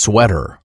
sweater.